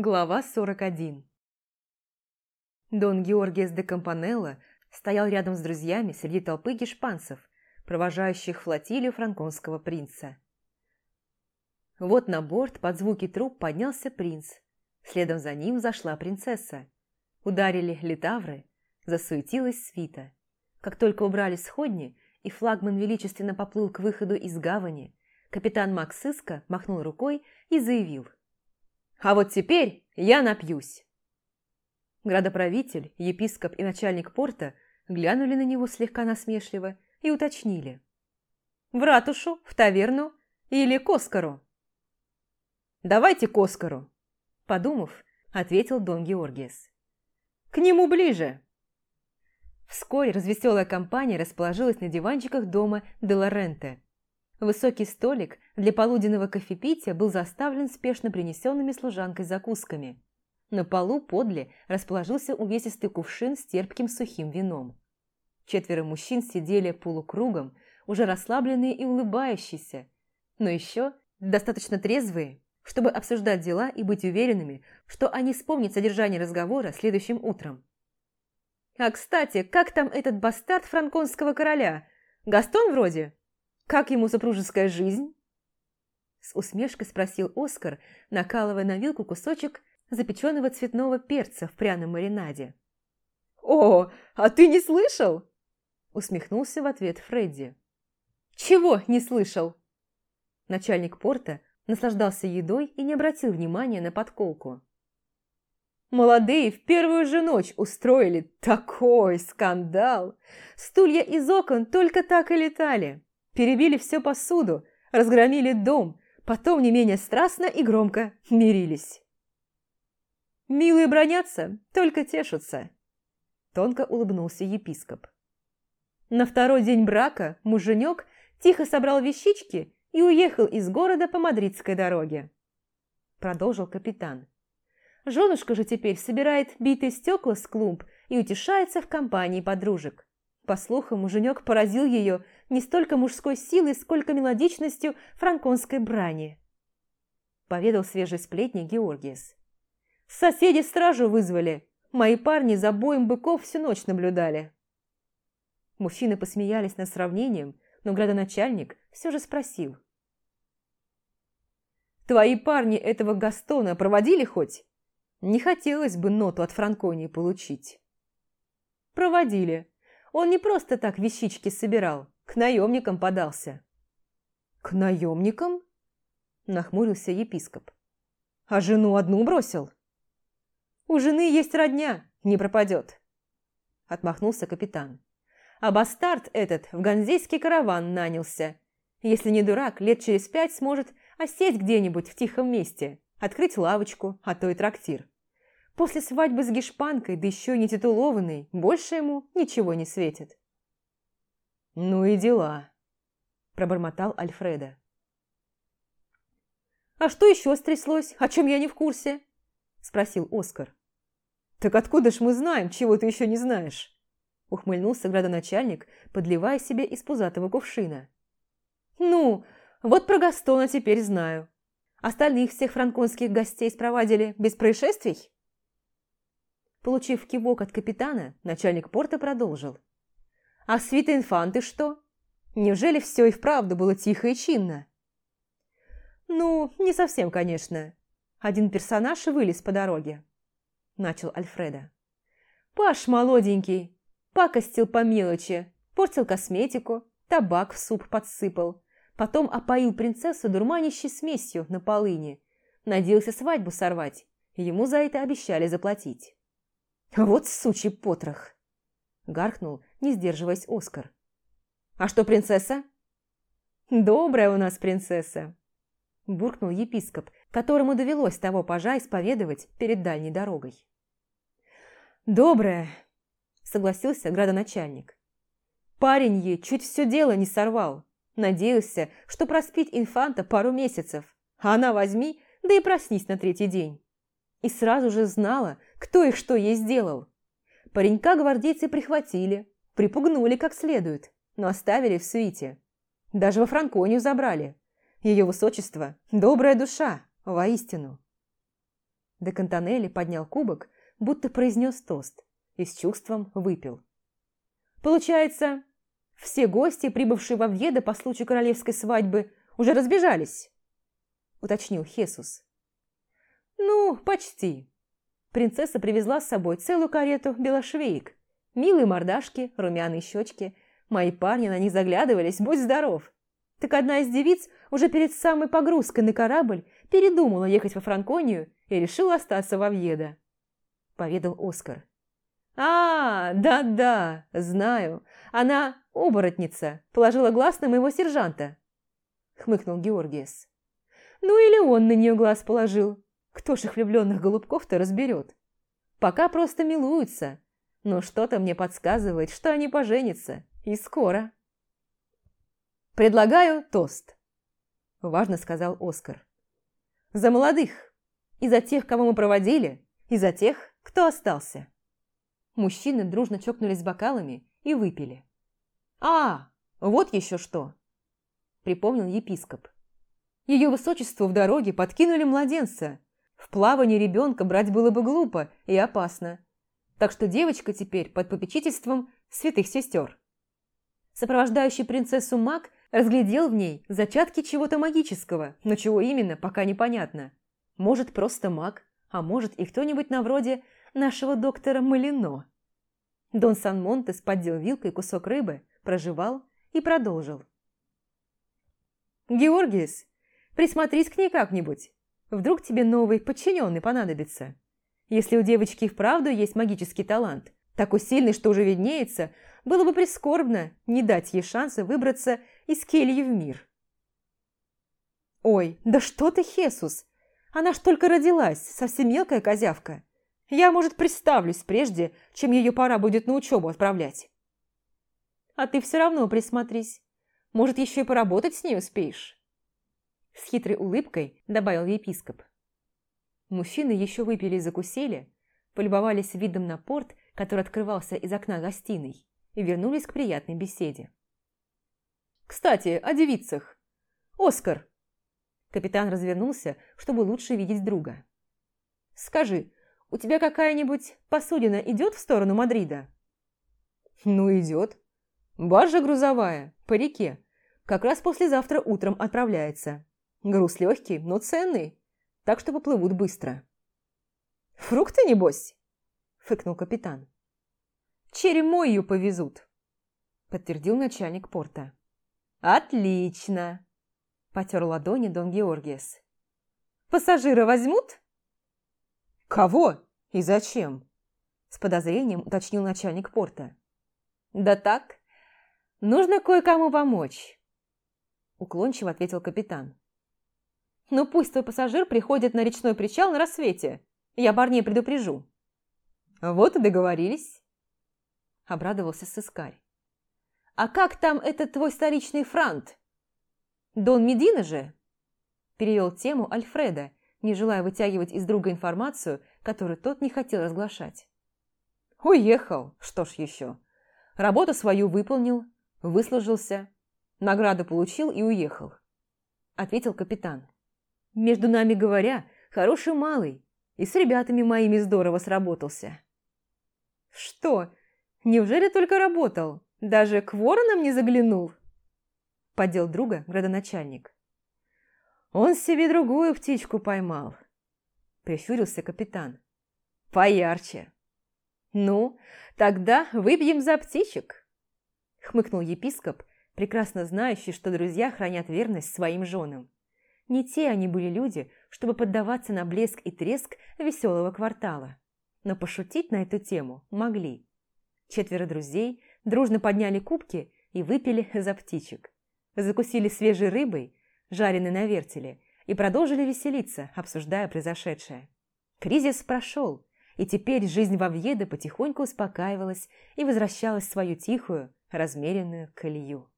Глава 41 Дон Георгиес де Кампанелло стоял рядом с друзьями среди толпы гешпанцев, провожающих флотилию франконского принца. Вот на борт под звуки труб поднялся принц. Следом за ним зашла принцесса. Ударили литавры, засуетилась свита. Как только убрали сходни, и флагман величественно поплыл к выходу из гавани, капитан Максиска махнул рукой и заявил – а вот теперь я напьюсь. Градоправитель, епископ и начальник порта глянули на него слегка насмешливо и уточнили. «В ратушу, в таверну или к Оскару?» «Давайте к Оскару», – подумав, ответил Дон Георгиес. «К нему ближе». Вскоре развеселая компания расположилась на диванчиках дома де Лоренте. Высокий столик для полуденного кофепития был заставлен спешно принесенными служанкой закусками. На полу подле расположился увесистый кувшин с терпким сухим вином. Четверо мужчин сидели полукругом, уже расслабленные и улыбающиеся, но еще достаточно трезвые, чтобы обсуждать дела и быть уверенными, что они вспомнят содержание разговора следующим утром. «А, кстати, как там этот бастард франконского короля? Гастон вроде?» Как ему супружеская жизнь?» С усмешкой спросил Оскар, накалывая на вилку кусочек запеченного цветного перца в пряном маринаде. «О, а ты не слышал?» Усмехнулся в ответ Фредди. «Чего не слышал?» Начальник порта наслаждался едой и не обратил внимания на подколку. Молодые в первую же ночь устроили такой скандал. Стулья из окон только так и летали перебили всю посуду, разгромили дом, потом не менее страстно и громко мирились. «Милые бронятся, только тешутся», – тонко улыбнулся епископ. На второй день брака муженек тихо собрал вещички и уехал из города по мадридской дороге. Продолжил капитан. Женушка же теперь собирает битые стекла с клумб и утешается в компании подружек. По слухам, муженек поразил ее не столько мужской силой, сколько мелодичностью франконской брани. Поведал свежий сплетни Георгиес. Соседи стражу вызвали. Мои парни за боем быков всю ночь наблюдали. Мужчины посмеялись над сравнением, но градоначальник все же спросил. «Твои парни этого Гастона проводили хоть? Не хотелось бы ноту от Франконии получить». «Проводили», он не просто так вещички собирал, к наемникам подался. «К наемникам?» – нахмурился епископ. «А жену одну бросил?» «У жены есть родня, не пропадет», – отмахнулся капитан. «А бастард этот в ганзейский караван нанялся. Если не дурак, лет через пять сможет осесть где-нибудь в тихом месте, открыть лавочку, а то и трактир. После свадьбы с гешпанкой, да еще не титулованной, больше ему ничего не светит. «Ну и дела», – пробормотал Альфреда. «А что еще стряслось, о чем я не в курсе?» – спросил Оскар. «Так откуда ж мы знаем, чего ты еще не знаешь?» – ухмыльнулся градоначальник, подливая себе из пузатого кувшина. «Ну, вот про Гастона теперь знаю. Остальных всех франконских гостей спровадили без происшествий?» Получив кивок от капитана, начальник порта продолжил. «А свита инфанты что? Неужели все и вправду было тихо и чинно?» «Ну, не совсем, конечно. Один персонаж вылез по дороге», – начал Альфреда. «Паш молоденький, пакостил по мелочи, портил косметику, табак в суп подсыпал, потом опоил принцессу дурманящей смесью на полыни, надеялся свадьбу сорвать, ему за это обещали заплатить». «Вот сучий потрох!» – гаркнул, не сдерживаясь Оскар. «А что принцесса?» «Добрая у нас принцесса!» – буркнул епископ, которому довелось того пажа исповедовать перед дальней дорогой. «Добрая!» – согласился градоначальник. «Парень ей чуть все дело не сорвал. Надеялся, что проспит инфанта пару месяцев, а она возьми, да и проснись на третий день и сразу же знала, кто и что ей сделал. Паренька гвардейцы прихватили, припугнули как следует, но оставили в свите. Даже во Франконию забрали. Ее высочество – добрая душа, воистину. Де Кантанелли поднял кубок, будто произнес тост, и с чувством выпил. «Получается, все гости, прибывшие во Вьеда по случаю королевской свадьбы, уже разбежались?» – уточнил Хесус. «Ну, почти. Принцесса привезла с собой целую карету белошвеек. Милые мордашки, румяные щечки. Мои парни на них заглядывались, будь здоров. Так одна из девиц уже перед самой погрузкой на корабль передумала ехать во Франконию и решила остаться во Вьеда», – поведал Оскар. «А, да-да, знаю. Она оборотница, положила глаз на моего сержанта», – хмыкнул Георгиес. «Ну или он на нее глаз положил. Кто ж их влюбленных голубков-то разберет? Пока просто милуются, но что-то мне подсказывает, что они поженятся, и скоро». «Предлагаю тост», – важно сказал Оскар. «За молодых, и за тех, кого мы проводили, и за тех, кто остался». Мужчины дружно чокнулись бокалами и выпили. «А, вот еще что!» – припомнил епископ. «Ее высочеству в дороге подкинули младенца. В плавание ребенка брать было бы глупо и опасно. Так что девочка теперь под попечительством святых сестер». Сопровождающий принцессу маг разглядел в ней зачатки чего-то магического, но чего именно, пока непонятно. Может, просто маг, а может и кто-нибудь на вроде нашего доктора Малино. Дон Сан-Монтес поддел вилкой кусок рыбы, прожевал и продолжил. «Георгиес, присмотрись к ней как-нибудь. Вдруг тебе новый подчиненный понадобится. Если у девочки и вправду есть магический талант, такой сильный, что уже виднеется, было бы прискорбно не дать ей шанса выбраться из кельи в мир». «Ой, да что ты, Хесус! Она ж только родилась, совсем мелкая козявка. Я, может, представлюсь прежде, чем ее пора будет на учебу отправлять. А ты все равно присмотрись. Может, еще и поработать с ней успеешь?» С хитрой улыбкой добавил епископ. Мужчины еще выпили и закусили, полюбовались видом на порт, который открывался из окна гостиной, и вернулись к приятной беседе. «Кстати, о девицах. Оскар!» Капитан развернулся, чтобы лучше видеть друга. «Скажи, у тебя какая-нибудь посудина идет в сторону Мадрида?» «Ну, идет. Баржа грузовая, по реке. Как раз послезавтра утром отправляется. Груз легкий, но ценный, так что поплывут быстро». «Фрукты, небось?» – фыкнул капитан. «Черемою повезут», – подтвердил начальник порта. «Отлично!» – потер ладони Дон Георгиес. «Пассажира возьмут?» «Кого? И зачем?» С подозрением уточнил начальник порта. «Да так, нужно кое-кому помочь», уклончиво ответил капитан. «Ну пусть твой пассажир приходит на речной причал на рассвете. Я парней предупрежу». «Вот и договорились», обрадовался сыскарь. «А как там этот твой столичный франт? Дон Медина же?» Перевел тему Альфреда, не желая вытягивать из друга информацию, которую тот не хотел разглашать. «Уехал! Что ж еще? Работу свою выполнил, выслужился, награду получил и уехал», – ответил капитан. «Между нами говоря, хороший малый, и с ребятами моими здорово сработался». «Что? Неужели только работал? Даже к воронам не заглянул?» – поддел друга градоначальник. Он себе другую птичку поймал. Прищурился капитан. Поярче. Ну, тогда выпьем за птичек. Хмыкнул епископ, прекрасно знающий, что друзья хранят верность своим женам. Не те они были люди, чтобы поддаваться на блеск и треск веселого квартала. Но пошутить на эту тему могли. Четверо друзей дружно подняли кубки и выпили за птичек. Закусили свежей рыбой, жареный на вертеле, и продолжили веселиться, обсуждая произошедшее. Кризис прошел, и теперь жизнь во Вьеде потихоньку успокаивалась и возвращалась в свою тихую, размеренную колею.